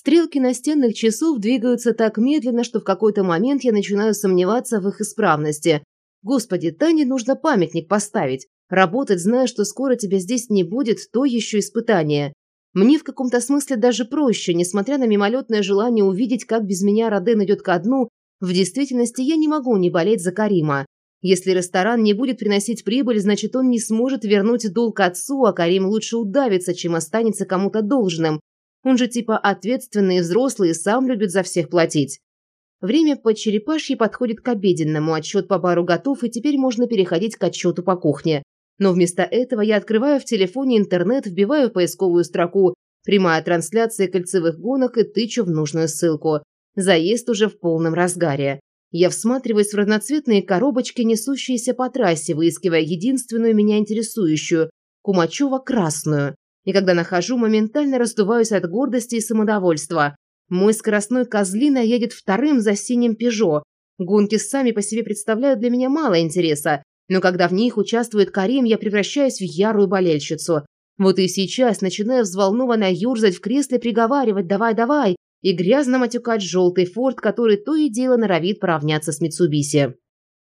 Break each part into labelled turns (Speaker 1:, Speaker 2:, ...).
Speaker 1: Стрелки настенных часов двигаются так медленно, что в какой-то момент я начинаю сомневаться в их исправности. Господи, Тане нужно памятник поставить. Работать, зная, что скоро тебя здесь не будет, то еще испытание. Мне в каком-то смысле даже проще, несмотря на мимолетное желание увидеть, как без меня Роден идет ко дну, в действительности я не могу не болеть за Карима. Если ресторан не будет приносить прибыль, значит он не сможет вернуть долг отцу, а Карим лучше удавится, чем останется кому-то должным. Он же типа ответственный взрослый и сам любит за всех платить. Время по черепашьи подходит к обеденному, отчет по бару готов, и теперь можно переходить к отчету по кухне. Но вместо этого я открываю в телефоне интернет, вбиваю поисковую строку «Прямая трансляция кольцевых гонок» и тычу в нужную ссылку. Заезд уже в полном разгаре. Я всматриваюсь в разноцветные коробочки, несущиеся по трассе, выискивая единственную меня интересующую – Кумачева-красную. И когда нахожу, моментально раздуваюсь от гордости и самодовольства. Мой скоростной козлина едет вторым за синим «Пежо». Гонки сами по себе представляют для меня мало интереса, но когда в них участвует Карим, я превращаюсь в ярую болельщицу. Вот и сейчас начинаю взволнованно юрзать в кресле, приговаривать «давай, давай», и грязно матюкать желтый форт, который то и дело норовит поравняться с Митсубиси.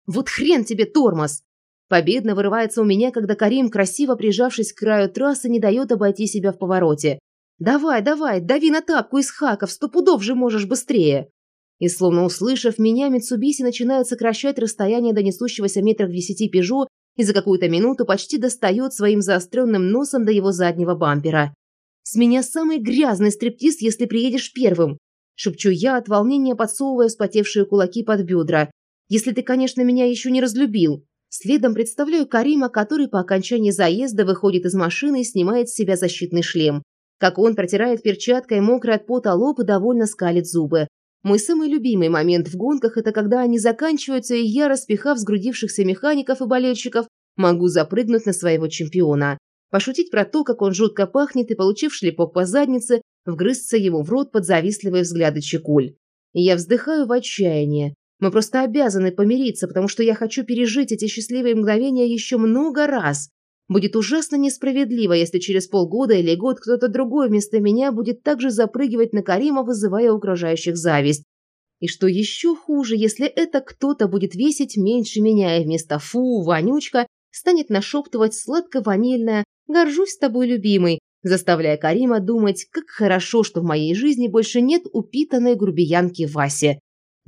Speaker 1: «Вот хрен тебе тормоз!» Победно вырывается у меня, когда Карим, красиво прижавшись к краю трассы, не дает обойти себя в повороте. «Давай, давай, дави на тапку из хаков, сто пудов же можешь быстрее!» И словно услышав меня, Митсубиси начинает сокращать расстояние до несущегося метрах в десяти Пежо и за какую-то минуту почти достает своим заостренным носом до его заднего бампера. «С меня самый грязный стриптиз, если приедешь первым!» Шепчу я от волнения, подсовывая вспотевшие кулаки под бедра. «Если ты, конечно, меня еще не разлюбил!» Следом представляю Карима, который по окончании заезда выходит из машины и снимает с себя защитный шлем. Как он протирает перчаткой мокрый от пота лоб и довольно скалит зубы. Мой самый любимый момент в гонках – это когда они заканчиваются, и я, распихав сгрудившихся механиков и болельщиков, могу запрыгнуть на своего чемпиона. Пошутить про то, как он жутко пахнет, и, получив шлепок по заднице, вгрызться ему в рот под завистливые взгляды Чекуль. Я вздыхаю в отчаянии. Мы просто обязаны помириться, потому что я хочу пережить эти счастливые мгновения еще много раз. Будет ужасно несправедливо, если через полгода или год кто-то другой вместо меня будет также запрыгивать на Карима, вызывая угрожающих зависть. И что еще хуже, если это кто-то будет весить меньше меня и вместо «фу, вонючка» станет нашептывать сладко-ванильное «горжусь тобой, любимый», заставляя Карима думать, как хорошо, что в моей жизни больше нет упитанной грубиянки Васи.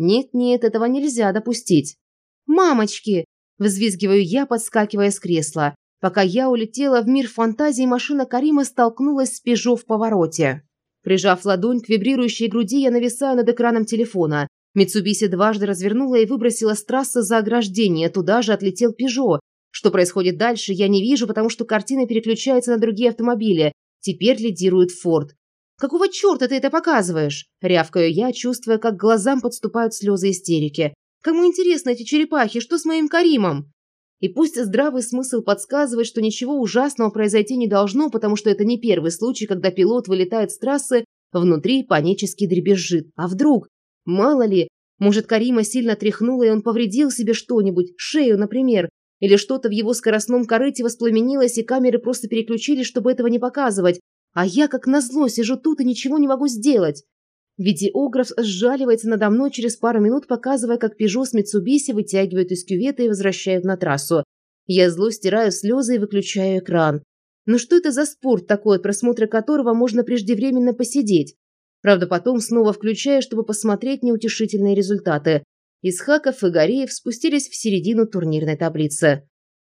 Speaker 1: Нет-нет, этого нельзя допустить. «Мамочки!» – взвизгиваю я, подскакивая с кресла. Пока я улетела в мир фантазии, машина Карима столкнулась с Пежо в повороте. Прижав ладонь к вибрирующей груди, я нависаю над экраном телефона. Митсубиси дважды развернула и выбросила с трассы за ограждение. Туда же отлетел Пежо. Что происходит дальше, я не вижу, потому что картина переключается на другие автомобили. Теперь лидирует Форд. «Какого черта ты это показываешь?» Рявкаю я, чувствуя, как глазам подступают слезы истерики. «Кому интересны эти черепахи? Что с моим Каримом?» И пусть здравый смысл подсказывает, что ничего ужасного произойти не должно, потому что это не первый случай, когда пилот вылетает с трассы, внутри панически дребезжит. А вдруг? Мало ли, может, Карима сильно тряхнула, и он повредил себе что-нибудь, шею, например, или что-то в его скоростном корыте воспламенилось, и камеры просто переключились, чтобы этого не показывать. А я, как назло, сижу тут и ничего не могу сделать. Видеограф сжаливается надо мной через пару минут, показывая, как Пежо с Митсубиси вытягивают из кювета и возвращают на трассу. Я зло стираю слезы и выключаю экран. Но что это за спорт такой, от просмотра которого можно преждевременно посидеть? Правда, потом снова включаю, чтобы посмотреть неутешительные результаты. Исхаков и Гореев спустились в середину турнирной таблицы.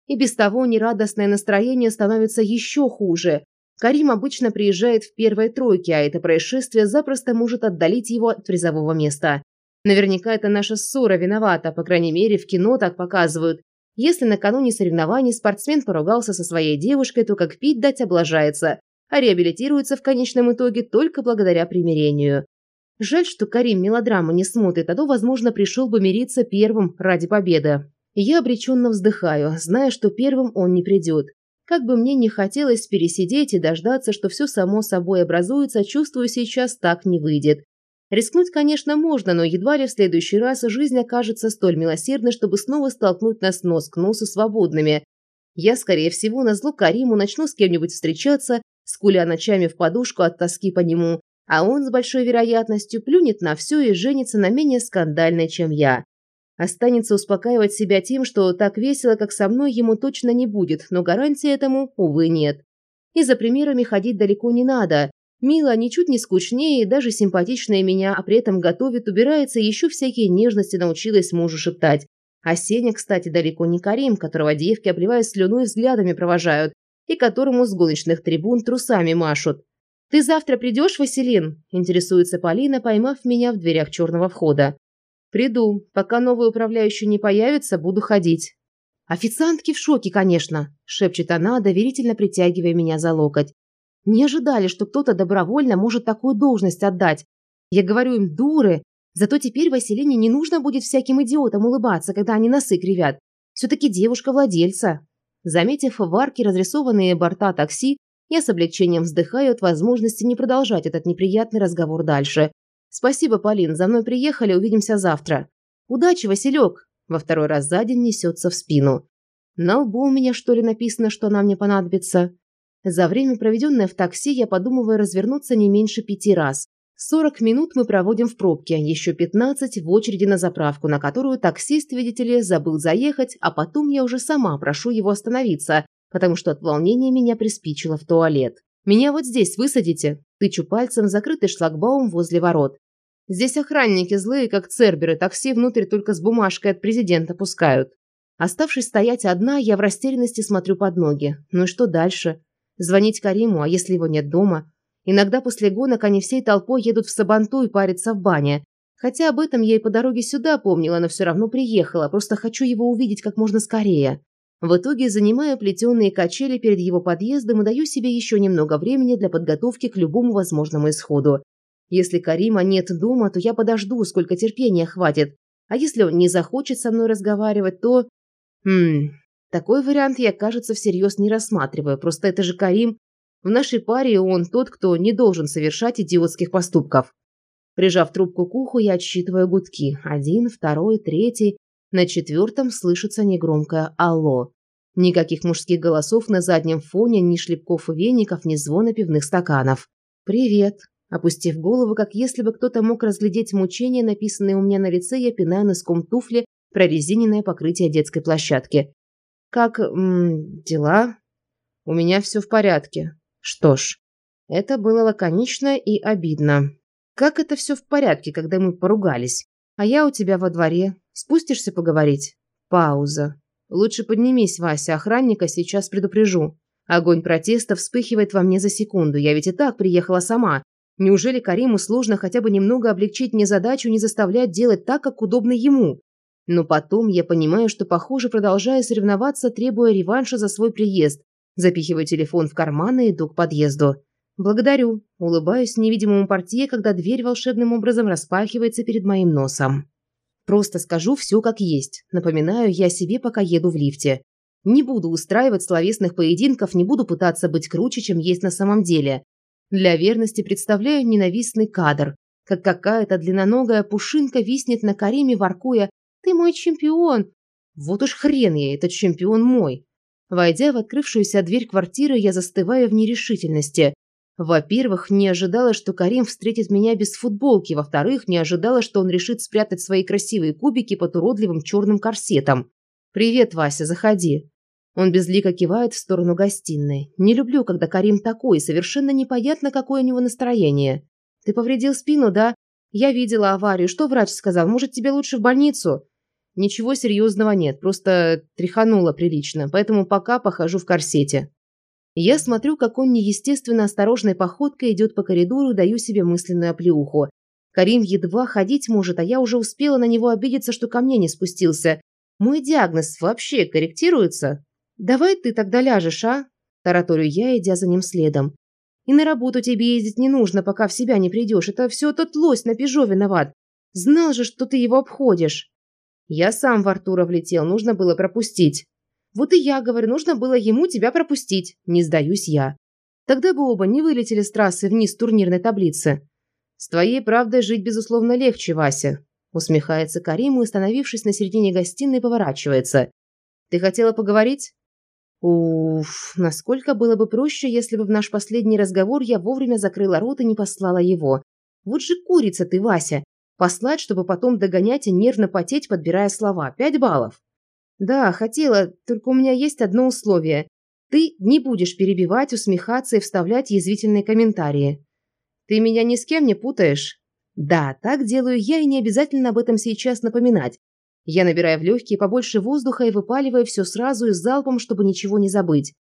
Speaker 1: И без того нерадостное настроение становится еще хуже. Карим обычно приезжает в первой тройке, а это происшествие запросто может отдалить его от призового места. Наверняка это наша ссора виновата, по крайней мере, в кино так показывают. Если накануне соревнований спортсмен поругался со своей девушкой, то как пить дать облажается, а реабилитируется в конечном итоге только благодаря примирению. Жаль, что Карим мелодраму не смотрит, а то, возможно, пришел бы мириться первым ради победы. Я обреченно вздыхаю, зная, что первым он не придет. Как бы мне не хотелось пересидеть и дождаться, что все само собой образуется, чувствую сейчас так не выйдет. Рискнуть, конечно, можно, но едва ли в следующий раз жизнь окажется столь милосердной, чтобы снова столкнуть нас нос к носу свободными. Я, скорее всего, на зло Кариму начну с кем-нибудь встречаться, скуля ночами в подушку от тоски по нему, А он с большой вероятностью плюнет на все и женится на менее скандальной, чем я. Останется успокаивать себя тем, что так весело, как со мной, ему точно не будет, но гарантии этому, увы, нет. И за примерами ходить далеко не надо. Мила ничуть не скучнее даже симпатичная меня, а при этом готовит, убирается еще всякие нежности научилась мужу шептать. А Сеня, кстати, далеко не Карим, которого девки, обливаясь слюной, взглядами провожают, и которому с гоночных трибун трусами машут. «Ты завтра придешь, Василин?» – интересуется Полина, поймав меня в дверях черного входа. «Приду. Пока новый управляющий не появится, буду ходить». «Официантки в шоке, конечно», – шепчет она, доверительно притягивая меня за локоть. «Не ожидали, что кто-то добровольно может такую должность отдать. Я говорю им, дуры. Зато теперь Василине не нужно будет всяким идиотам улыбаться, когда они носы кривят. Все-таки девушка владельца». Заметив в арке разрисованные борта такси, я с облегчением вздыхаю от возможности не продолжать этот неприятный разговор дальше. «Спасибо, Полин, за мной приехали, увидимся завтра». «Удачи, Василек!» Во второй раз за день несется в спину. На лбу у меня, что ли, написано, что она мне понадобится? За время, проведенное в такси, я подумываю развернуться не меньше пяти раз. 40 минут мы проводим в пробке, еще 15 в очереди на заправку, на которую таксист, видите ли, забыл заехать, а потом я уже сама прошу его остановиться, потому что от волнения меня приспичило в туалет. «Меня вот здесь высадите?» Тычу пальцем закрытый шлагбаум возле ворот. Здесь охранники злые, как церберы, такси внутрь только с бумажкой от президента пускают. Оставшись стоять одна, я в растерянности смотрю под ноги. Ну и что дальше? Звонить Кариму, а если его нет дома? Иногда после гонок они всей толпой едут в Сабанту и парятся в бане. Хотя об этом я и по дороге сюда помнила, но все равно приехала, просто хочу его увидеть как можно скорее. В итоге занимаю плетеные качели перед его подъездом и даю себе еще немного времени для подготовки к любому возможному исходу. Если Карима нет дома, то я подожду, сколько терпения хватит. А если он не захочет со мной разговаривать, то... Хм, такой вариант я, кажется, всерьез не рассматриваю. Просто это же Карим. В нашей паре он тот, кто не должен совершать идиотских поступков. Прижав трубку к уху, я отсчитываю гудки. Один, второй, третий. На четвертом слышится негромкое «Алло». Никаких мужских голосов на заднем фоне, ни шлепков и веников, ни звона пивных стаканов. «Привет», Опустив голову, как если бы кто-то мог разглядеть мучения, написанные у меня на лице, я пинаю носком туфли прорезиненное покрытие детской площадки. «Как... М, дела?» «У меня все в порядке». «Что ж, это было лаконично и обидно. Как это все в порядке, когда мы поругались? А я у тебя во дворе. Спустишься поговорить?» Пауза. «Лучше поднимись, Вася, охранника сейчас предупрежу». Огонь протеста вспыхивает во мне за секунду. Я ведь и так приехала сама. Неужели Кариму сложно хотя бы немного облегчить мне задачу, не заставлять делать так, как удобно ему? Но потом я понимаю, что, похоже, продолжаю соревноваться, требуя реванша за свой приезд. Запихиваю телефон в карман и иду к подъезду. Благодарю. Улыбаюсь невидимому портье, когда дверь волшебным образом распахивается перед моим носом. Просто скажу все как есть. Напоминаю я себе, пока еду в лифте. Не буду устраивать словесных поединков, не буду пытаться быть круче, чем есть на самом деле. Для верности представляю ненавистный кадр, как какая-то длинноногая пушинка виснет на Кариме, воркуя «Ты мой чемпион!» Вот уж хрен я, этот чемпион мой. Войдя в открывшуюся дверь квартиры, я застываю в нерешительности. Во-первых, не ожидала, что Карим встретит меня без футболки. Во-вторых, не ожидала, что он решит спрятать свои красивые кубики под уродливым черным корсетом. «Привет, Вася, заходи». Он безлико кивает в сторону гостиной. Не люблю, когда Карим такой, совершенно непонятно, какое у него настроение. Ты повредил спину, да? Я видела аварию. Что врач сказал? Может, тебе лучше в больницу? Ничего серьезного нет, просто тряхануло прилично, поэтому пока похожу в корсете. Я смотрю, как он неестественно осторожной походкой идет по коридору, даю себе мысленную оплеуху. Карим едва ходить может, а я уже успела на него обидеться, что ко мне не спустился. Мой диагноз вообще корректируется? «Давай ты тогда ляжешь, а?» – тараторю я, идя за ним следом. «И на работу тебе ездить не нужно, пока в себя не придешь. Это все тот лось на Пежо виноват. Знал же, что ты его обходишь». «Я сам в Артура влетел, нужно было пропустить». «Вот и я говорю, нужно было ему тебя пропустить. Не сдаюсь я». Тогда бы оба не вылетели с трассы вниз турнирной таблицы. «С твоей правдой жить, безусловно, легче, Вася», усмехается Карим и, остановившись на середине гостиной, поворачивается. «Ты хотела поговорить?» Уф, насколько было бы проще, если бы в наш последний разговор я вовремя закрыла рот и не послала его. Вот же курица ты, Вася. Послать, чтобы потом догонять и нервно потеть, подбирая слова. Пять баллов. Да, хотела, только у меня есть одно условие. Ты не будешь перебивать, усмехаться и вставлять язвительные комментарии. Ты меня ни с кем не путаешь? Да, так делаю я, и не обязательно об этом сейчас напоминать. Я набираю в легкие побольше воздуха и выпаливаю все сразу и залпом, чтобы ничего не забыть.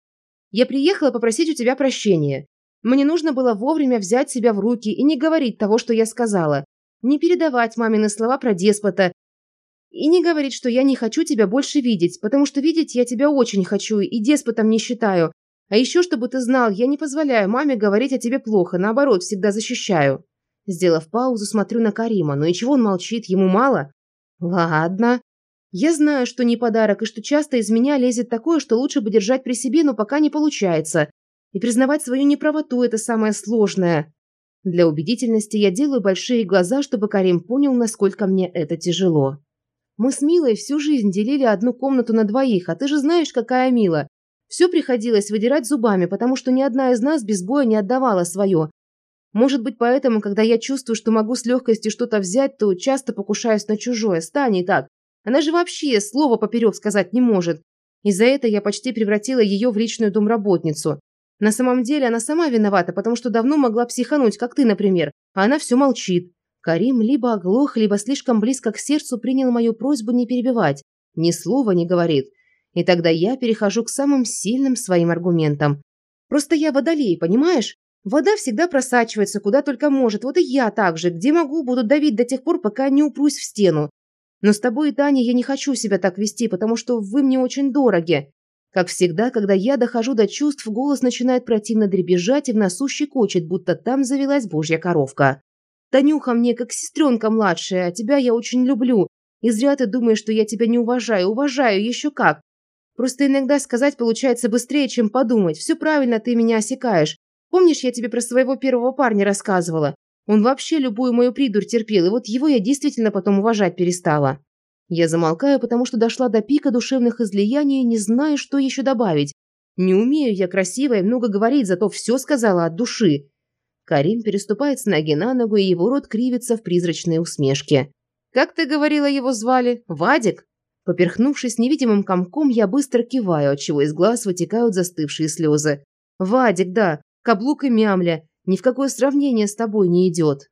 Speaker 1: Я приехала попросить у тебя прощения. Мне нужно было вовремя взять себя в руки и не говорить того, что я сказала. Не передавать мамины слова про деспота. И не говорить, что я не хочу тебя больше видеть, потому что видеть я тебя очень хочу и деспотом не считаю. А еще, чтобы ты знал, я не позволяю маме говорить о тебе плохо, наоборот, всегда защищаю. Сделав паузу, смотрю на Карима. Ну и чего он молчит? Ему мало? Ладно. Я знаю, что не подарок, и что часто из меня лезет такое, что лучше бы держать при себе, но пока не получается. И признавать свою неправоту – это самое сложное. Для убедительности я делаю большие глаза, чтобы Карим понял, насколько мне это тяжело. Мы с Милой всю жизнь делили одну комнату на двоих, а ты же знаешь, какая Мила. Все приходилось выдирать зубами, потому что ни одна из нас без боя не отдавала свое. Может быть, поэтому, когда я чувствую, что могу с легкостью что-то взять, то часто покушаюсь на чужое. Стань и так. Она же вообще слова поперек сказать не может. И за это я почти превратила ее в личную домработницу. На самом деле она сама виновата, потому что давно могла психануть, как ты, например, а она все молчит. Карим либо оглох, либо слишком близко к сердцу принял мою просьбу не перебивать. Ни слова не говорит. И тогда я перехожу к самым сильным своим аргументам. Просто я водолей, понимаешь? Вода всегда просачивается куда только может, вот и я так же, где могу, буду давить до тех пор, пока не упрусь в стену. Но с тобой и Таней я не хочу себя так вести, потому что вы мне очень дороги. Как всегда, когда я дохожу до чувств, голос начинает противно дребезжать и в носу щекочет, будто там завелась божья коровка. Танюха мне как сестренка младшая, а тебя я очень люблю. И зря ты думаешь, что я тебя не уважаю. Уважаю, еще как. Просто иногда сказать получается быстрее, чем подумать. Все правильно ты меня осекаешь. Помнишь, я тебе про своего первого парня рассказывала? Он вообще любую мою придурь терпел, и вот его я действительно потом уважать перестала. Я замолкаю, потому что дошла до пика душевных излияний и не знаю, что еще добавить. Не умею я красиво и много говорить, зато все сказала от души. Карим переступает с ноги на ногу, и его рот кривится в призрачной усмешке. «Как ты говорила, его звали? Вадик?» Поперхнувшись невидимым комком, я быстро киваю, отчего из глаз вытекают застывшие слезы. «Вадик, да. Каблук и мямля. Ни в какое сравнение с тобой не идет.